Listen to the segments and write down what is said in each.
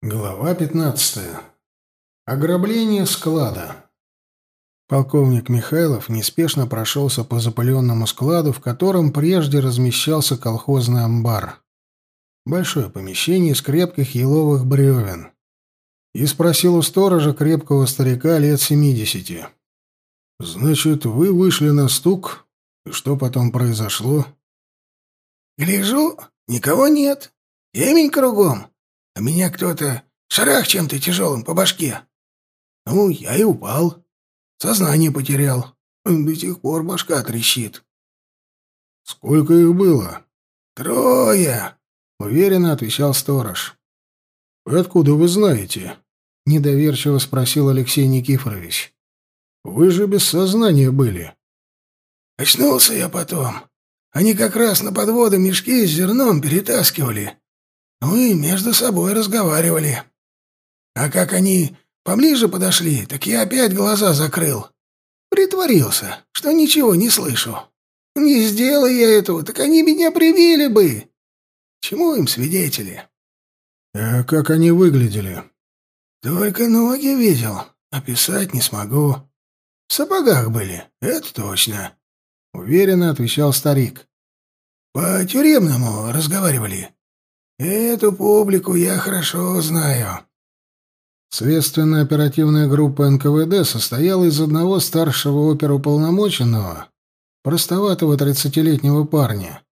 Глава 15. Ограбление склада. Полковник Михайлов неспешно прошелся по запыленному складу, в котором прежде размещался колхозный амбар. Большое помещение из крепких еловых бревен. И спросил у сторожа крепкого старика лет семидесяти. «Значит, вы вышли на стук? И что потом произошло?» «Гляжу, никого нет. Темень кругом а меня кто-то шарах чем-то тяжелым по башке. Ну, я и упал. Сознание потерял. До сих пор башка трещит. Сколько их было? Трое, уверенно отвечал сторож. Откуда вы знаете? недоверчиво спросил Алексей Никифорович. Вы же без сознания были. Очнулся я потом. Они как раз на подводы мешки с зерном перетаскивали. И между собой разговаривали. А как они поближе подошли, так я опять глаза закрыл. Притворился, что ничего не слышу. Не сделай я этого, так они меня привили бы. Чему им свидетели? А как они выглядели? Только ноги видел, описать не смогу. В сапогах были, это точно. Уверенно отвечал старик. По тюремному разговаривали. Эту публику я хорошо знаю. Следственная оперативная группа НКВД состояла из одного старшего оперуполномоченного, простоватого тридцатилетнего парня,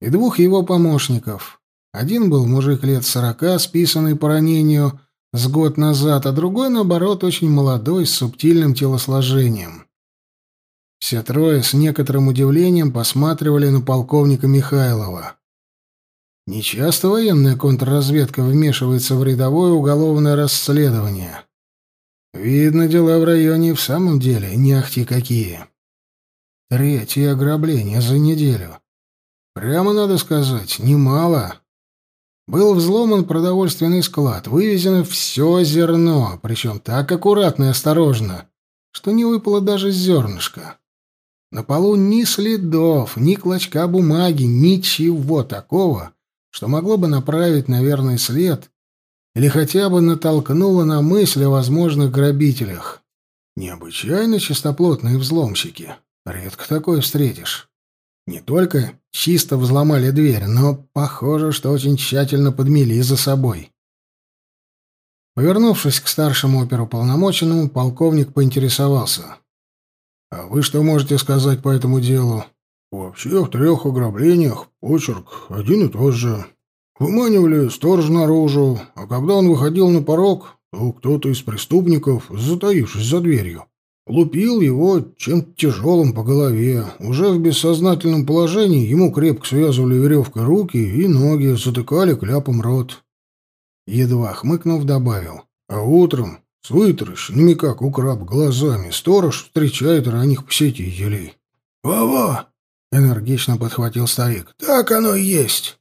и двух его помощников. Один был мужик лет сорока, списанный по ранению с год назад, а другой, наоборот, очень молодой, с субтильным телосложением. Все трое с некоторым удивлением посматривали на полковника Михайлова. Нечасто военная контрразведка вмешивается в рядовое уголовное расследование. Видно, дела в районе в самом деле не ахти какие. Третье ограбление за неделю. Прямо надо сказать, немало. Был взломан продовольственный склад, вывезено все зерно, причем так аккуратно и осторожно, что не выпало даже зернышко. На полу ни следов, ни клочка бумаги, ничего такого, что могло бы направить на верный след или хотя бы натолкнуло на мысль о возможных грабителях. Необычайно чистоплотные взломщики. Редко такое встретишь. Не только чисто взломали дверь, но похоже, что очень тщательно подмели за собой. Повернувшись к старшему оперуполномоченному, полковник поинтересовался. «А вы что можете сказать по этому делу?» Вообще в трех ограблениях почерк один и тот же. Выманивали сторож наружу, а когда он выходил на порог, то кто-то из преступников, затаившись за дверью, лупил его чем-то тяжелым по голове. Уже в бессознательном положении ему крепко связывали веревкой руки и ноги, затыкали кляпом рот. Едва хмыкнув, добавил. А утром, с вытаращенными, как у краб, глазами, сторож встречает ранних посетителей. «Во-во!» Энергично подхватил старик. Так оно и есть.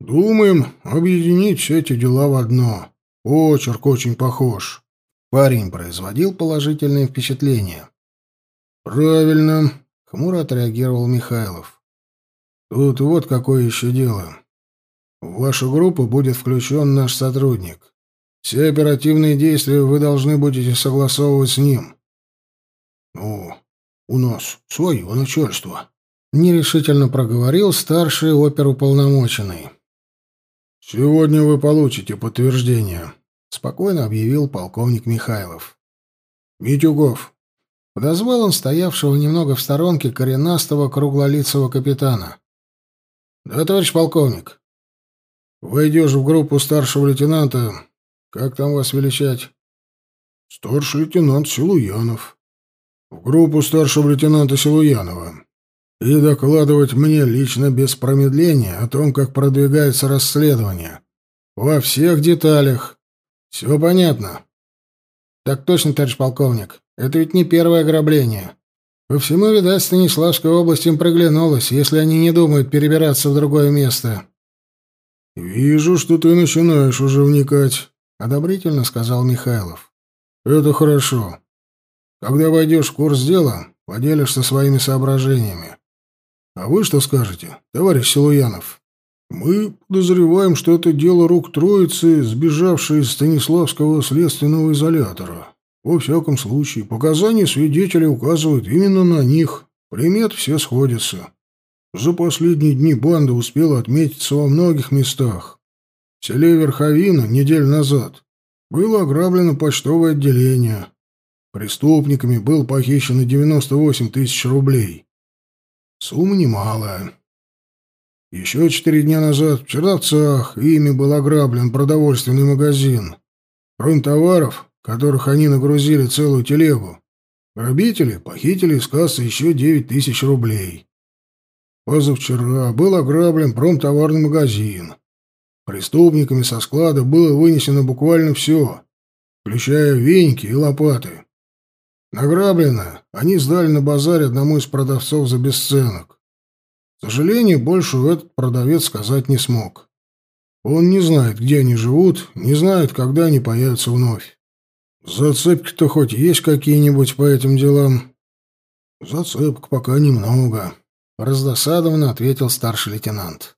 Думаем объединить все эти дела в одно. Почерк очень похож. Парень производил положительные впечатления. Правильно, хмуро отреагировал Михайлов. Тут вот какое еще дело. В вашу группу будет включен наш сотрудник. Все оперативные действия вы должны будете согласовывать с ним. Ну, у нас свое начальство нерешительно проговорил старший оперуполномоченный. Сегодня вы получите подтверждение, спокойно объявил полковник Михайлов. Митюгов подозвал он стоявшего немного в сторонке коренастого круглолицего капитана. Да, товарищ полковник. Войдешь в группу старшего лейтенанта, как там вас величать? Старший лейтенант Силуянов. В группу старшего лейтенанта Силуянова и докладывать мне лично без промедления о том, как продвигается расследование. Во всех деталях. Все понятно? Так точно, товарищ полковник. Это ведь не первое ограбление. По всему, видать, Станиславская область им приглянулась, если они не думают перебираться в другое место. «Вижу, что ты начинаешь уже вникать», — одобрительно сказал Михайлов. «Это хорошо. Когда войдешь в курс дела, поделишься своими соображениями. А вы что скажете, товарищ Силуянов? Мы подозреваем, что это дело рук троицы, сбежавшей из Станиславского следственного изолятора. Во всяком случае, показания свидетелей указывают именно на них. Примет все сходятся. За последние дни банда успела отметиться во многих местах. В селе Верховина неделю назад было ограблено почтовое отделение. Преступниками был похищено 98 тысяч рублей. Сумма немалая. Еще четыре дня назад в Черновцах ими был ограблен продовольственный магазин. Кроме товаров, которых они нагрузили целую телегу, грабители похитили из кассы еще девять тысяч рублей. Позавчера был ограблен промтоварный магазин. Преступниками со склада было вынесено буквально все, включая веники и лопаты. Награбленное они сдали на базаре одному из продавцов за бесценок. К сожалению, больше этот продавец сказать не смог. Он не знает, где они живут, не знает, когда они появятся вновь. Зацепки-то хоть есть какие-нибудь по этим делам? Зацепок пока немного, раздосадованно ответил старший лейтенант.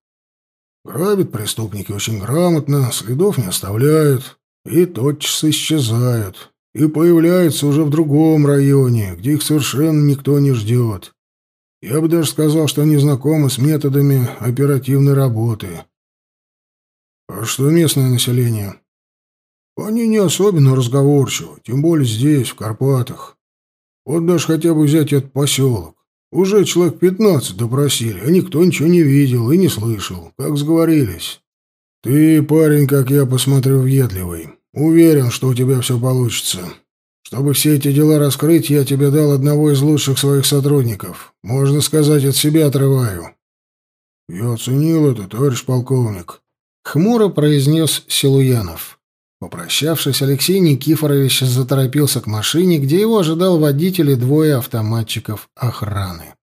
Грабят преступники очень грамотно, следов не оставляют и тотчас исчезают, и появляются уже в другом районе, где их совершенно никто не ждет. Я бы даже сказал, что они знакомы с методами оперативной работы. А что местное население? Они не особенно разговорчивы, тем более здесь, в Карпатах. Вот даже хотя бы взять этот поселок. Уже человек пятнадцать допросили, а никто ничего не видел и не слышал, как сговорились. Ты, парень, как я посмотрю, въедливый. Уверен, что у тебя все получится. Чтобы все эти дела раскрыть, я тебе дал одного из лучших своих сотрудников. Можно сказать, от себя отрываю. Я оценил это, товарищ полковник. Хмуро произнес Силуянов. Попрощавшись, Алексей Никифорович заторопился к машине, где его ожидал водитель и двое автоматчиков охраны.